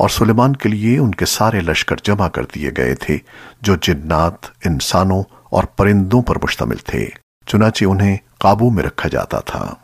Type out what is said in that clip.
اور سلیمان کے لیے ان کے سارے لشکر جمع کر دیے گئے تھے، جو جنات، انسانوں اور پرندوں پر مشتمل تھے، چنانچہ انہیں قابو میں رکھا جاتا تھا۔